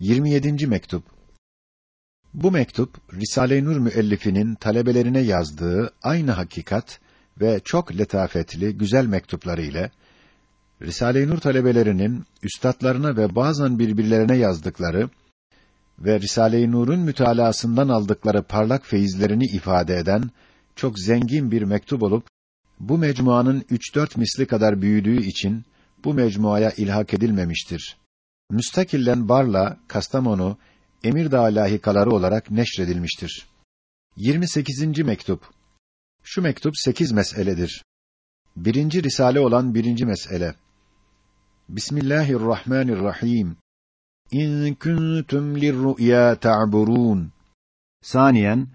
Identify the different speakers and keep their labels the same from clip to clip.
Speaker 1: 27. mektup. Bu mektup Risale-i Nur müellifinin talebelerine yazdığı aynı hakikat ve çok letafetli, güzel mektupları ile Risale-i Nur talebelerinin üstadlarına ve bazen birbirlerine yazdıkları ve Risale-i Nur'un mütalaasından aldıkları parlak feyizlerini ifade eden çok zengin bir mektup olup bu mecmuanın üç dört misli kadar büyüdüğü için bu mecmuaya ilhak edilmemiştir. Müstakillen Barla, Kastamonu, Emirdağ lahikaları olarak neşredilmiştir. 28. mektup. Şu mektup sekiz meseledir. Birinci risale olan birinci mesele. Bismillahirrahmanirrahim. İn kuntum lirru'ya ta'burun. Saniyen,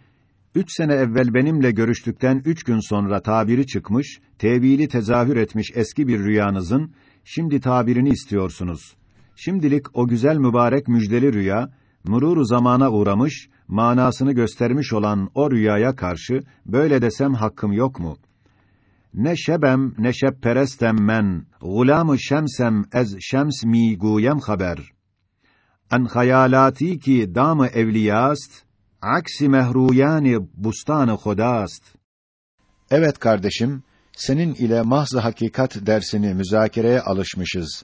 Speaker 1: üç sene evvel benimle görüştükten üç gün sonra tabiri çıkmış, tevili tezahür etmiş eski bir rüyanızın, şimdi tabirini istiyorsunuz. Şimdilik o güzel mübarek müjdeli rüya, mururu zamana uğramış, manasını göstermiş olan o rüyaya karşı, böyle desem hakkım yok mu? Ne şebem, ne şebperestem men, gulam-ı şemsem ez şems mi guyem haber. En hayalati ki dam-ı evliyast, aksi mehruyani bustan-ı hodast. Evet kardeşim, senin ile mahz hakikat dersini müzakereye alışmışız.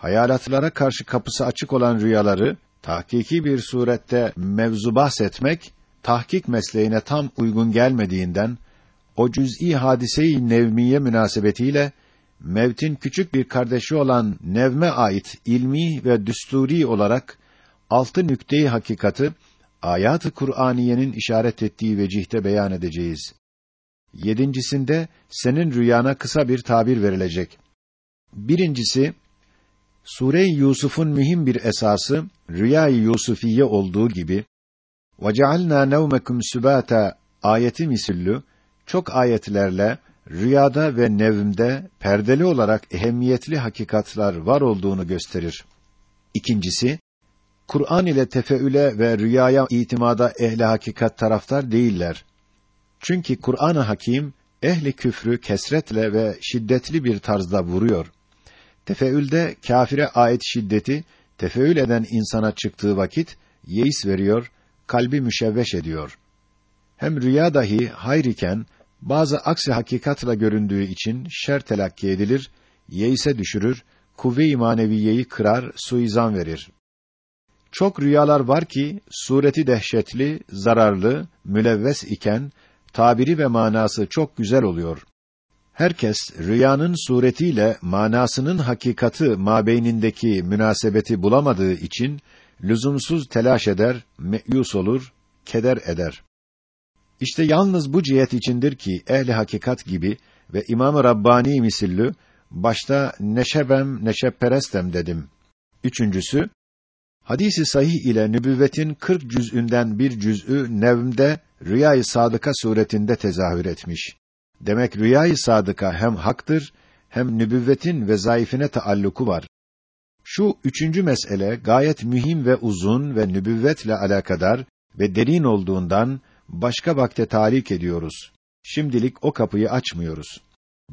Speaker 1: Hayalatlara karşı kapısı açık olan rüyaları tahkiki bir surette mevzu bahsetmek tahkik mesleğine tam uygun gelmediğinden o cüz'i hadiseyi nevmiye münasebetiyle mevtin küçük bir kardeşi olan nevme ait ilmi ve düsturi olarak altı nükteyi hakikati ayat-ı Kur'aniyenin işaret ettiği vecihte beyan edeceğiz. Yedincisinde senin rüyana kısa bir tabir verilecek. Birincisi Sure-i Yusuf'un mühim bir esası Rüya-i Yusufiye olduğu gibi "Vecealna nevmekum sübata" ayeti misillü çok ayetlerle rüyada ve nevmde perdeli olarak ehemmiyetli hakikatlar var olduğunu gösterir. İkincisi, Kur'an ile tefeüle ve rüyaya itimada ehli hakikat taraftar değiller. Çünkü Kur'an-ı Hakim ehli küfrü kesretle ve şiddetli bir tarzda vuruyor. Tefeülde kâfire ait şiddeti tefeül eden insana çıktığı vakit yeis veriyor, kalbi müşevveş ediyor. Hem rüya dahi hayr iken bazı aksi hakikatla göründüğü için şer telakki edilir, yeise düşürür, kuvve-i maneviyeyi kırar, suizan verir. Çok rüyalar var ki sureti dehşetli, zararlı, mülevves iken tabiri ve manası çok güzel oluyor. Herkes rüyanın suretiyle manasının hakikati mabeynindeki münasebeti bulamadığı için lüzumsuz telaş eder, meyus olur, keder eder. İşte yalnız bu cihet içindir ki ehli hakikat gibi ve İmam-ı Rabbani misillü başta neşebem neşepperestem dedim. Üçüncüsü hadisi sahih ile nübüvvetin 40 cüz'ünden bir cüz'ü nevmde rüyayı sadıka suretinde tezahür etmiş. Demek rüyayı sadıka hem haktır hem nübüvvetin ve zayıfine taalluku var. Şu üçüncü mesele gayet mühim ve uzun ve nübüvvetle alakadar ve derin olduğundan başka vakte talik ediyoruz. Şimdilik o kapıyı açmıyoruz.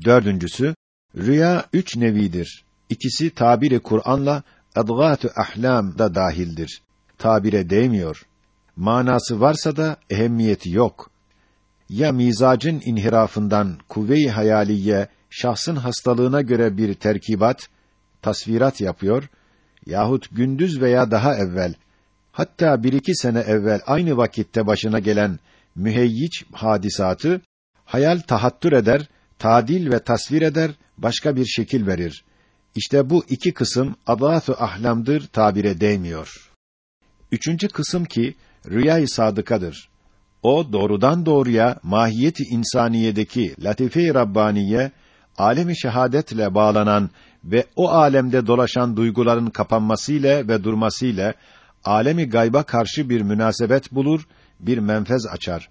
Speaker 1: Dördüncüsü, rüya üç nevidir. İkisi tabiri Kur'an'la adgâtu ahlam da dahildir. Tabire değmiyor. Manası varsa da ehemmiyeti yok. Ya mizacın inhirafından kuvve-i hayaliye şahsın hastalığına göre bir terkibat, tasvirat yapıyor yahut gündüz veya daha evvel hatta bir iki sene evvel aynı vakitte başına gelen müheyyiç hadisatı hayal tahattür eder, tadil ve tasvir eder, başka bir şekil verir. İşte bu iki kısım adâtu ahlamdır tabire değmiyor. Üçüncü kısım ki rüyayı sadıkadır. O doğrudan doğruya mahiyeti insaniyedeki latife-i rabbaniye alemi şehadetle bağlanan ve o alemde dolaşan duyguların kapanmasıyla ve durmasıyla alemi gayba karşı bir münasebet bulur, bir menfez açar.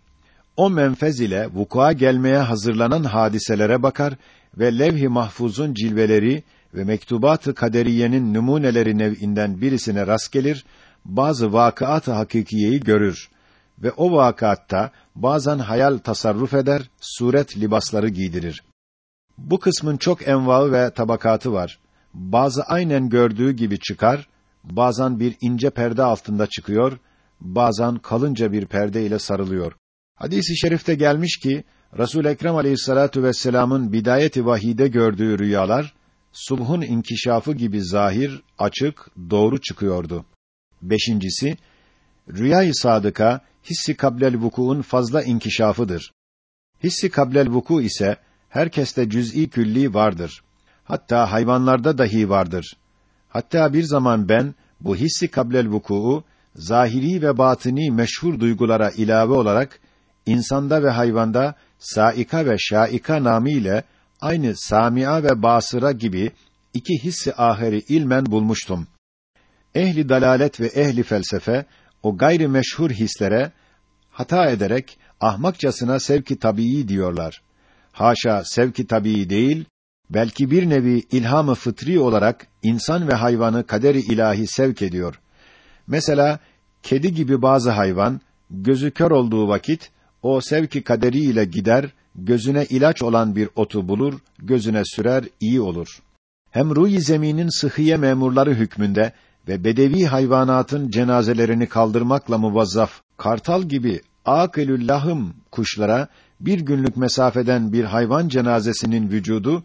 Speaker 1: O menfez ile vukua gelmeye hazırlanan hadiselere bakar ve levh-i mahfuzun cilveleri ve mektubat-ı kaderiyenin numuneleri nev'inden birisine rast gelir, bazı vakıat-ı hakikiyeyi görür ve o vakatta bazen hayal tasarruf eder, suret libasları giydirir. Bu kısmın çok envaı ve tabakatı var. Bazı aynen gördüğü gibi çıkar, bazen bir ince perde altında çıkıyor, bazen kalınca bir perde ile sarılıyor. Hadis-i şerifte gelmiş ki Resul Ekrem Aleyhissalatu vesselam'ın bidayeti vahide gördüğü rüyalar subhun inkişafı gibi zahir, açık, doğru çıkıyordu. Beşincisi, rüyayı sadıka hissi kablel vukuun fazla inkişafıdır. Hissi kablel vuku ise herkeste cüz'i külli vardır. Hatta hayvanlarda dahi vardır. Hatta bir zaman ben bu hissi kablel vuku'u zahiri ve batini meşhur duygulara ilave olarak insanda ve hayvanda saika ve şaika namıyla aynı samia ve basıra gibi iki hissi aheri ilmen bulmuştum. Ehli dalalet ve ehli felsefe o gayri meşhur hislere hata ederek ahmakçasına sevki tabii diyorlar. Haşa sevki tabii değil, belki bir nevi ilhamı fıtri olarak insan ve hayvanı kaderi ilahi sevk ediyor. Mesela kedi gibi bazı hayvan gözü kör olduğu vakit o sevki kaderiyle gider, gözüne ilaç olan bir otu bulur, gözüne sürer, iyi olur. Hem ruh zeminin sıhhiye memurları hükmünde ve bedevi hayvanatın cenazelerini kaldırmakla muvazzaf, kartal gibi akılül lahım kuşlara bir günlük mesafeden bir hayvan cenazesinin vücudu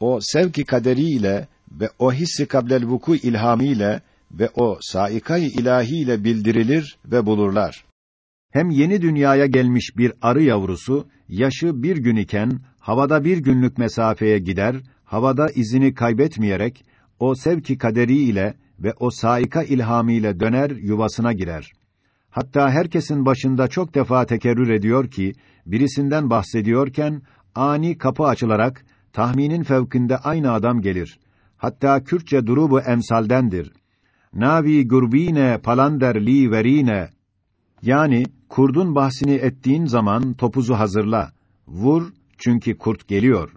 Speaker 1: o sevki kaderiyle ve o hissi kablel vuku ilhamiyle ve o saikay ilahiyle bildirilir ve bulurlar. Hem yeni dünyaya gelmiş bir arı yavrusu yaşı bir gün iken havada bir günlük mesafeye gider, havada izini kaybetmeyerek o sevki kaderi ile ve o saika ilhamiyle döner yuvasına girer. Hatta herkesin başında çok defa tekerrür ediyor ki birisinden bahsediyorken ani kapı açılarak tahminin fevkinde aynı adam gelir. Hatta Kürtçe durubu emsaldendir. Navi gurbine palander li verine yani kurdun bahsini ettiğin zaman topuzu hazırla. Vur çünkü kurt geliyor.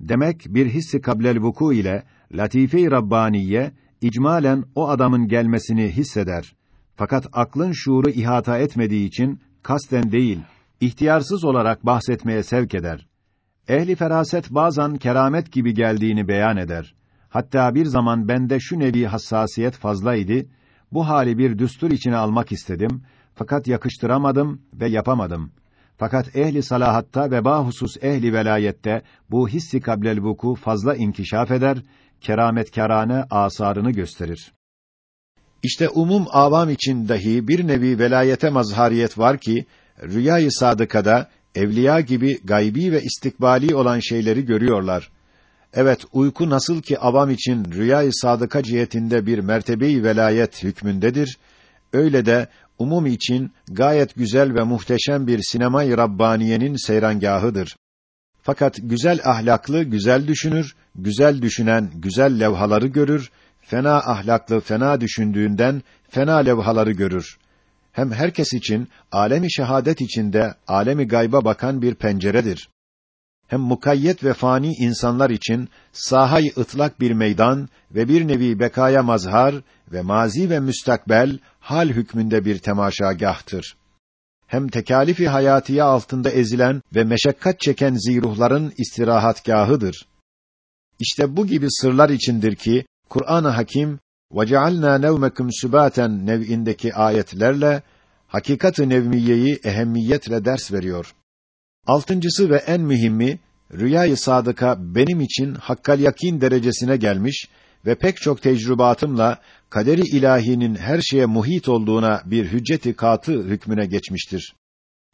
Speaker 1: Demek bir hissi kablel vuku ile latife-i rabbaniye icmalen o adamın gelmesini hisseder. Fakat aklın şuuru ihata etmediği için kasten değil, ihtiyarsız olarak bahsetmeye sevk eder. Ehli feraset bazen keramet gibi geldiğini beyan eder. Hatta bir zaman bende şu nevi hassasiyet fazlaydı. Bu hali bir düstur içine almak istedim fakat yakıştıramadım ve yapamadım. Fakat ehli salahatta ve bahusus ehli velayette bu hissi kablel vuku fazla inkişaf eder, kerametkârane asarını gösterir. İşte umum avam için dahi bir nevi velayete mazhariyet var ki rüyayı sadıkada evliya gibi gaybi ve istikbali olan şeyleri görüyorlar. Evet, uyku nasıl ki avam için rüyayı sadıka cihetinde bir mertebeyi velayet hükmündedir, öyle de umum için gayet güzel ve muhteşem bir sinema-i rabbaniyenin seyrangahıdır. Fakat güzel ahlaklı güzel düşünür, güzel düşünen güzel levhaları görür, fena ahlaklı fena düşündüğünden fena levhaları görür. Hem herkes için alemi şehadet içinde alemi gayba bakan bir penceredir. Hem mukayyet ve fani insanlar için sahay ıtlak bir meydan ve bir nevi bekaya mazhar ve mazi ve müstakbel hal hükmünde bir temaşagahtır Hem tekalifi hayatiye altında ezilen ve meşakkat çeken ziruhların istirahatgahıdır. İşte bu gibi sırlar içindir ki Kur'an-ı Hakim وَجَعَلْنَا نَوْمَكُمْ سُبَاتًا nev'indeki ayetlerle hakikat-ı nevmiyeyi ehemmiyetle ders veriyor. Altıncısı ve en mühimi rüyayı sadıka benim için hakkal yakin derecesine gelmiş ve pek çok tecrübatımla kaderi ilahinin her şeye muhit olduğuna bir hücceti katı hükmüne geçmiştir.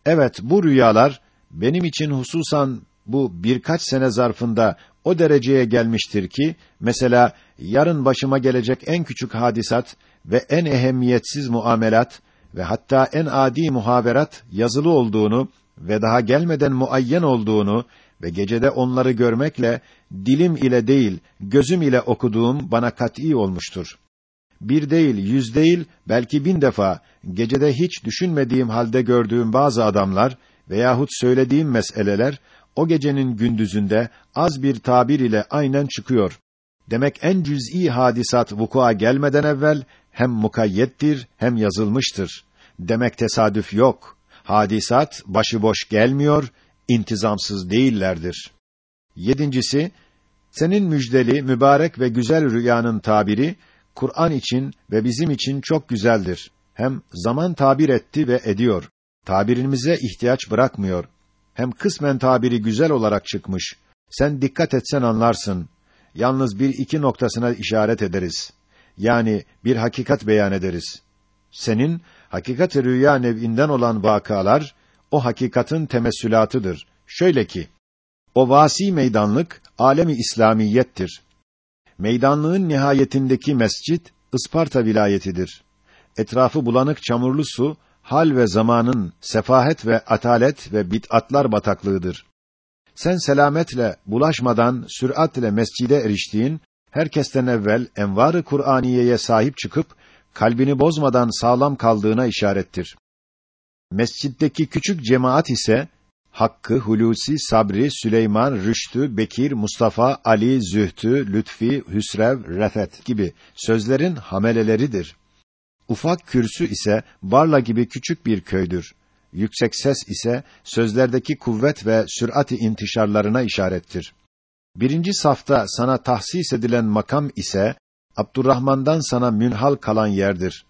Speaker 1: Evet, bu rüyalar benim için hususan bu birkaç sene zarfında o dereceye gelmiştir ki mesela yarın başıma gelecek en küçük hadisat ve en ehemmiyetsiz muamelat ve hatta en adi muhaberat yazılı olduğunu ve daha gelmeden muayyen olduğunu ve gecede onları görmekle dilim ile değil gözüm ile okuduğum bana kat'î olmuştur. Bir değil, yüz değil, belki bin defa gecede hiç düşünmediğim halde gördüğüm bazı adamlar veyahut söylediğim meseleler o gecenin gündüzünde az bir tabir ile aynen çıkıyor. Demek en cüz'i hadisat vukua gelmeden evvel hem mukayyettir hem yazılmıştır. Demek tesadüf yok. Hadisat başıboş gelmiyor, intizamsız değillerdir. Yedincisi, senin müjdeli, mübarek ve güzel rüyanın tabiri, Kur'an için ve bizim için çok güzeldir. Hem zaman tabir etti ve ediyor. Tabirimize ihtiyaç bırakmıyor. Hem kısmen tabiri güzel olarak çıkmış. Sen dikkat etsen anlarsın. Yalnız bir iki noktasına işaret ederiz. Yani bir hakikat beyan ederiz. Senin hakikat-ı rüya nev'inden olan vakalar o hakikatin temessülatıdır. Şöyle ki o vasi meydanlık alemi İslamiyettir. Meydanlığın nihayetindeki mescit Isparta vilayetidir. Etrafı bulanık çamurlu su hal ve zamanın sefahet ve atalet ve bid'atlar bataklığıdır. Sen selametle, bulaşmadan, süratle mescide eriştiğin, herkesten evvel envar-ı Kur'aniyeye sahip çıkıp, kalbini bozmadan sağlam kaldığına işarettir. Mescitteki küçük cemaat ise, Hakkı, Hulusi, Sabri, Süleyman, Rüştü, Bekir, Mustafa, Ali, Zühtü, Lütfi, Hüsrev, Refet gibi sözlerin hameleleridir. Ufak kürsü ise Barla gibi küçük bir köydür. Yüksek ses ise sözlerdeki kuvvet ve sürati intişarlarına işarettir. Birinci safta sana tahsis edilen makam ise Abdurrahman'dan sana münhal kalan yerdir.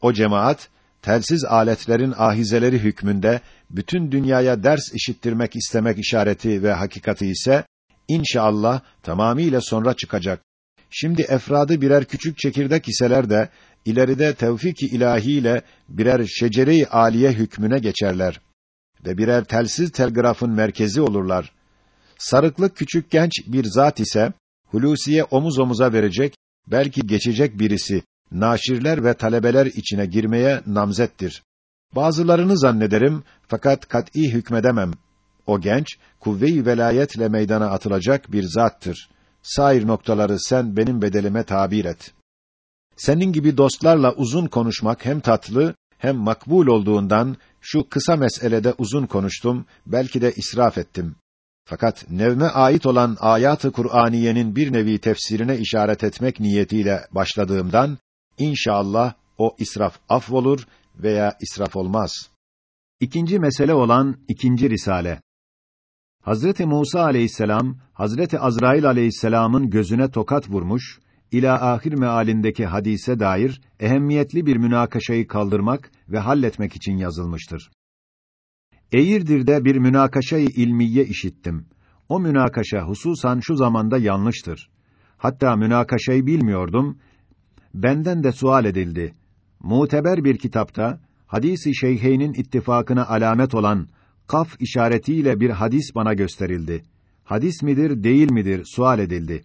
Speaker 1: O cemaat telsiz aletlerin ahizeleri hükmünde bütün dünyaya ders işittirmek istemek işareti ve hakikati ise inşallah tamamiyle sonra çıkacak. Şimdi efradı birer küçük çekirdek iseler de ileride tevfik-i ilahiyle birer şecere-i aliye hükmüne geçerler ve birer telsiz telgrafın merkezi olurlar. Sarıklı küçük genç bir zat ise Hulusi'ye omuz omuza verecek, belki geçecek birisi, naşirler ve talebeler içine girmeye namzettir. Bazılarını zannederim fakat kat'î hükmedemem. O genç kuvve-i velayetle meydana atılacak bir zattır. Sair noktaları sen benim bedelime tabir et. Senin gibi dostlarla uzun konuşmak hem tatlı hem makbul olduğundan şu kısa meselede uzun konuştum, belki de israf ettim. Fakat nevme ait olan ayat-ı Kur'aniyenin bir nevi tefsirine işaret etmek niyetiyle başladığımdan inşallah o israf affolur veya israf olmaz.
Speaker 2: İkinci mesele olan ikinci risale. Hazreti Musa aleyhisselam Hazreti Azrail aleyhisselamın gözüne tokat vurmuş ila ahir mealindeki hadise dair ehemmiyetli bir münakaşayı kaldırmak ve halletmek için yazılmıştır. Eğirdir'de bir münakaşayı ilmiye işittim. O münakaşa hususan şu zamanda yanlıştır. Hatta münakaşayı bilmiyordum. Benden de sual edildi. Muteber bir kitapta hadisi şeyheynin ittifakına alamet olan kaf işaretiyle bir hadis bana gösterildi. Hadis midir, değil midir sual edildi.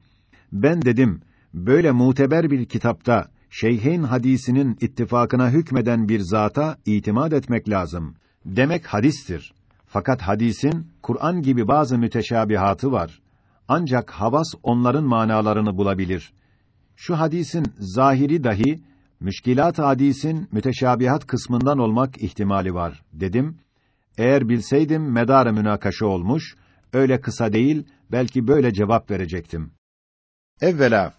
Speaker 2: Ben dedim, böyle muteber bir kitapta şeyhin hadisinin ittifakına hükmeden bir zata itimat etmek lazım. Demek hadistir. Fakat hadisin Kur'an gibi bazı müteşabihatı var. Ancak havas onların manalarını bulabilir. Şu hadisin zahiri dahi müşkilat hadisin müteşabihat kısmından olmak ihtimali var dedim. Eğer bilseydim medar münakaşa olmuş, öyle kısa değil, belki böyle cevap verecektim.
Speaker 1: Evvela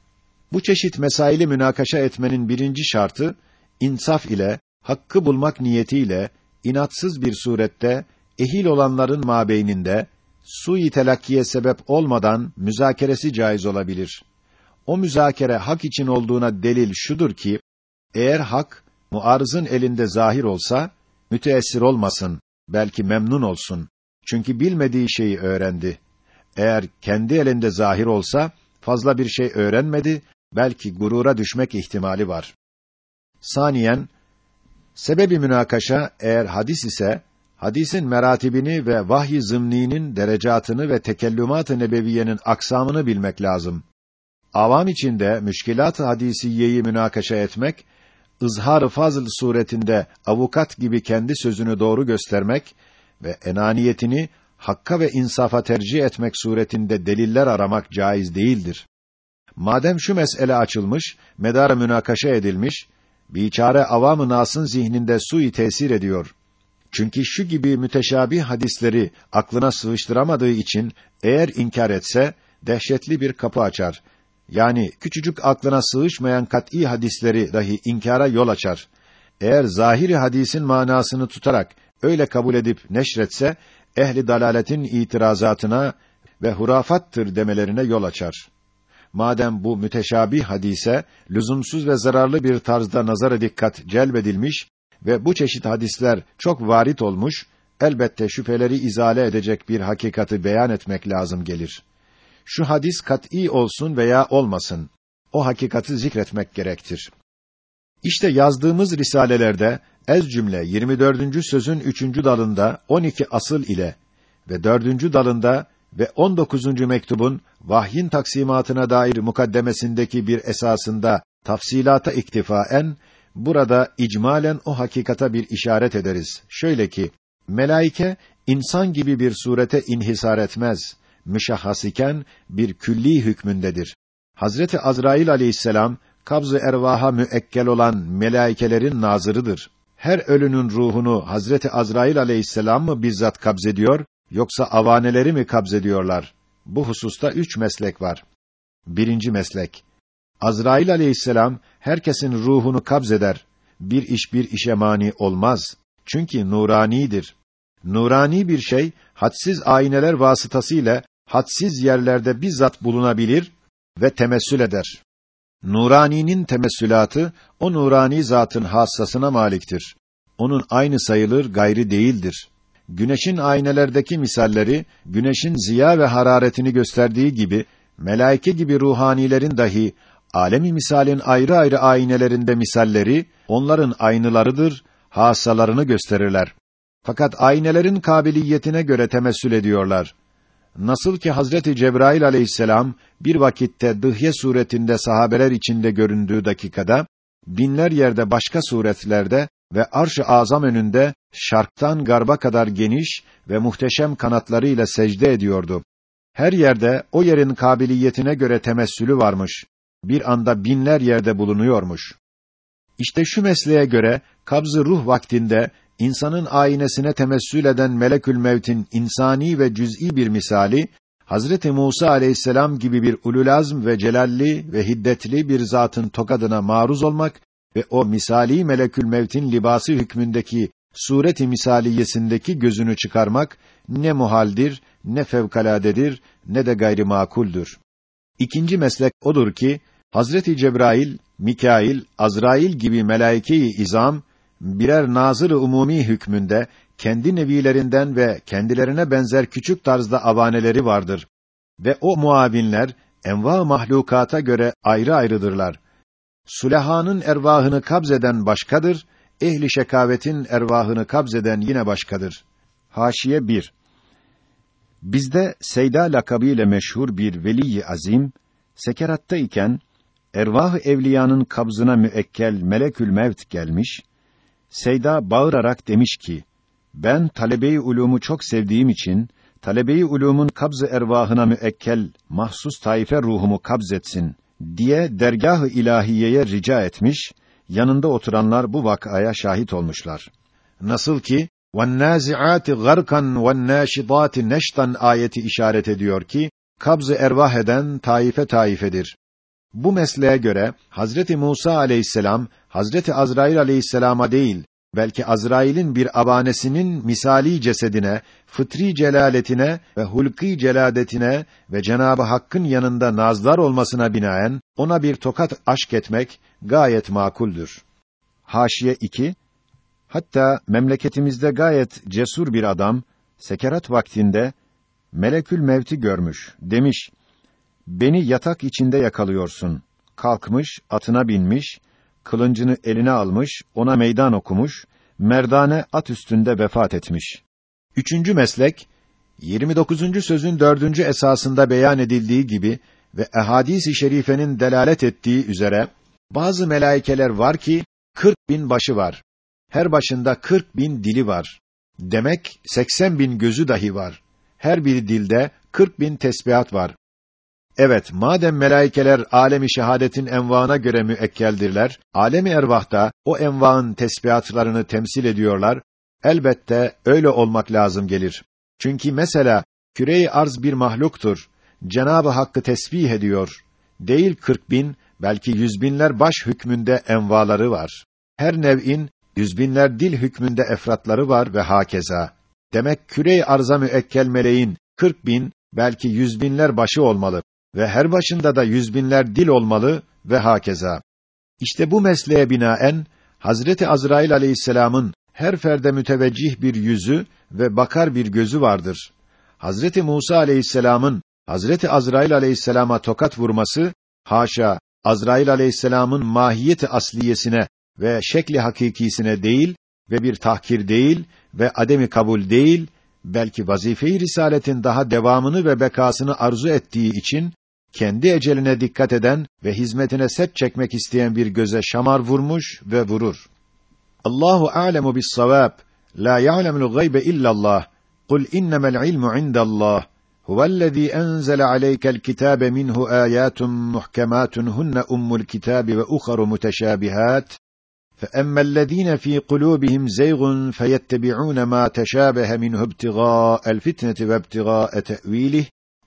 Speaker 1: bu çeşit mesaili münakaşa etmenin birinci şartı insaf ile hakkı bulmak niyetiyle inatsız bir surette ehil olanların mabeyninde sui telakkiye sebep olmadan müzakeresi caiz olabilir. O müzakere hak için olduğuna delil şudur ki eğer hak muarızın elinde zahir olsa müteessir olmasın, belki memnun olsun. Çünkü bilmediği şeyi öğrendi. Eğer kendi elinde zahir olsa fazla bir şey öğrenmedi, belki gurura düşmek ihtimali var. Saniyen sebebi münakaşa eğer hadis ise hadisin meratibini ve vahyi zımninin derecatını ve tekellümat-ı nebeviyenin aksamını bilmek lazım. Avam içinde müşkilat-ı hadisiyeyi münakaşa etmek ızhar-ı fazl suretinde avukat gibi kendi sözünü doğru göstermek ve enaniyetini hakka ve insafa tercih etmek suretinde deliller aramak caiz değildir. Madem şu mesele açılmış, medara münakaşa edilmiş, biçare avam-ı nasın zihninde sui tesir ediyor. Çünkü şu gibi müteşabih hadisleri aklına sığıştıramadığı için eğer inkar etse dehşetli bir kapı açar yani küçücük aklına sığışmayan kat'î hadisleri dahi inkara yol açar. Eğer zahiri hadisin manasını tutarak öyle kabul edip neşretse ehli dalaletin itirazatına ve hurafattır demelerine yol açar. madem bu müteşabih hadise lüzumsuz ve zararlı bir tarzda nazara dikkat celbedilmiş ve bu çeşit hadisler çok varit olmuş, elbette şüpheleri izale edecek bir hakikati beyan etmek lazım gelir. Şu hadis kat'î olsun veya olmasın, o hakikati zikretmek gerektir. İşte yazdığımız risalelerde ez cümle 24. sözün 3. dalında 12 asıl ile ve 4. dalında ve 19. mektubun vahyin taksimatına dair mukaddemesindeki bir esasında tafsilata iktifaen burada icmalen o hakikata bir işaret ederiz. Şöyle ki melaike insan gibi bir surete inhisar etmez. Müşahhas iken bir külli hükmündedir. Hazreti Azrail aleyhisselam kabz-ı ervaha müekkel olan melaikelerin nazırıdır. Her ölünün ruhunu Hazreti Azrail aleyhisselam mı bizzat kabzediyor yoksa avaneleri mi kabzediyorlar? Bu hususta üç meslek var. Birinci meslek. Azrail aleyhisselam herkesin ruhunu kabzeder. Bir iş bir işe mani olmaz. Çünkü nuranidir. Nurani bir şey hadsiz ayneler vasıtasıyla hadsiz yerlerde bizzat bulunabilir ve temessül eder. Nuraninin temessülatı o nurani zatın hassasına maliktir. Onun aynı sayılır, gayri değildir. Güneşin aynelerdeki misalleri, güneşin ziya ve hararetini gösterdiği gibi, melaike gibi ruhanilerin dahi, alemi misalin ayrı ayrı aynelerinde misalleri, onların aynılarıdır, hassalarını gösterirler. Fakat aynelerin kabiliyetine göre temessül ediyorlar. Nasıl ki Hazreti Cebrail aleyhisselam bir vakitte dıhye suretinde sahabeler içinde göründüğü dakikada binler yerde başka suretlerde ve arş-ı azam önünde şarktan garba kadar geniş ve muhteşem kanatlarıyla secde ediyordu. Her yerde o yerin kabiliyetine göre temessülü varmış. Bir anda binler yerde bulunuyormuş. İşte şu mesleğe göre kabz ruh vaktinde insanın aynesine temessül eden melekül mevtin insani ve cüz'i bir misali Hazreti Musa aleyhisselam gibi bir ululazm ve celalli ve hiddetli bir zatın tokadına maruz olmak ve o misali melekül mevtin libası hükmündeki sureti misaliyesindeki gözünü çıkarmak ne muhaldir, ne fevkaladedir, ne de gayri makuldür. İkinci meslek odur ki Hazreti Cebrail, Mikail, Azrail gibi melaike-i izam birer nazır umumi hükmünde kendi nevilerinden ve kendilerine benzer küçük tarzda avaneleri vardır ve o muavinler enva mahlukata göre ayrı ayrıdırlar. Sulehanın ervahını kabzeden başkadır, ehli şekavetin ervahını kabzeden yine başkadır. Haşiye 1 Bizde Seyda lakabıyla meşhur bir veli azim sekeratta iken ervah evliyanın kabzına müekkel melekül mevt gelmiş Seyda bağırarak demiş ki, ben talebeyi ulumu çok sevdiğim için, talebeyi ulumun kabz-ı ervahına müekkel, mahsus taife ruhumu kabzetsin diye dergah-ı ilahiyeye rica etmiş, yanında oturanlar bu vakaya şahit olmuşlar. Nasıl ki, وَالنَّازِعَاتِ غَرْقًا وَالنَّاشِطَاتِ neştan ayeti işaret ediyor ki, kabz-ı ervah eden taife taifedir. Bu mesleğe göre Hazreti Musa aleyhisselam Hazreti Azrail aleyhisselama değil, belki Azrail'in bir abanesinin misali cesedine, fıtri celaletine ve hulkî celadetine ve Cenabı Hakk'ın yanında nazlar olmasına binaen ona bir tokat aşk etmek gayet makuldür. Haşiye 2 Hatta memleketimizde gayet cesur bir adam sekerat vaktinde melekül mevti görmüş. Demiş: Beni yatak içinde yakalıyorsun. Kalkmış, atına binmiş, kılıncını eline almış, ona meydan okumuş, merdane at üstünde vefat etmiş. Üçüncü meslek, 29. sözün dördüncü esasında beyan edildiği gibi ve ehadis-i şerifenin delalet ettiği üzere, bazı melaikeler var ki, 40 bin başı var. Her başında 40 bin dili var. Demek 80 bin gözü dahi var. Her bir dilde 40 bin tesbihat var. Evet, madem melaikeler alemi şehadetin envaına göre müekkeldirler, alemi ervahta o envaın tesbihatlarını temsil ediyorlar. Elbette öyle olmak lazım gelir. Çünkü mesela küre-i arz bir mahluktur. Cenabı Hakk'ı tesbih ediyor. Değil kırk bin, belki yüz binler baş hükmünde envaları var. Her nev'in yüz binler dil hükmünde efratları var ve hakeza. Demek küre-i arza müekkel meleğin kırk bin, belki yüz binler başı olmalı. Ve her başında da yüz binler dil olmalı ve hakeza. İşte bu mesleğe binaen Hazreti Azrail Aleyhisselam'ın her ferde müteveccih bir yüzü ve bakar bir gözü vardır. Hazreti Musa Aleyhisselam'ın Hazreti Azrail Aleyhisselam'a tokat vurması haşa Azrail Aleyhisselam'ın mahiyeti asliyesine ve şekli hakikisine değil ve bir tahkir değil ve ademi kabul değil belki vazife-i risaletin daha devamını ve bekasını arzu ettiği için kendi eceline dikkat eden ve hizmetine set çekmek isteyen bir göze şamar vurmuş ve vurur. Allahu a'lemu bis-savab. La ya'lemul gaybe illallah. Kul innemel ilmu indallah. Huvellezî enzele aleykel kitâbe minhu âyâtun muhkemâtun hunne ummul kitâbi ve uharu muteşâbihât. فأما الذين في قلوبهم زيغ فيتبعون ما تشابه منه ابتغاء الفتنة وابتغاء تأويله